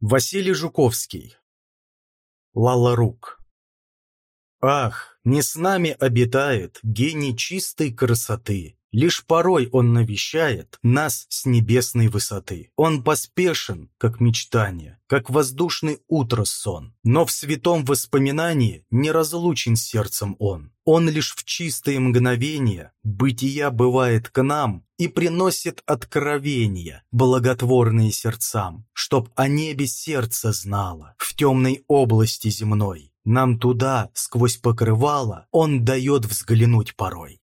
Василий Жуковский. Лаларук. Ах, не с нами обитает гений чистой красоты, Лишь порой он навещает нас с небесной высоты. Он поспешен, как мечтание, как воздушный утро сон. Но в святом воспоминании не разлучен сердцем он. Он лишь в чистые мгновения бытия бывает к нам и приносит откровения, благотворные сердцам, чтоб о небе сердце знало в темной области земной. Нам туда, сквозь покрывало, он дает взглянуть порой.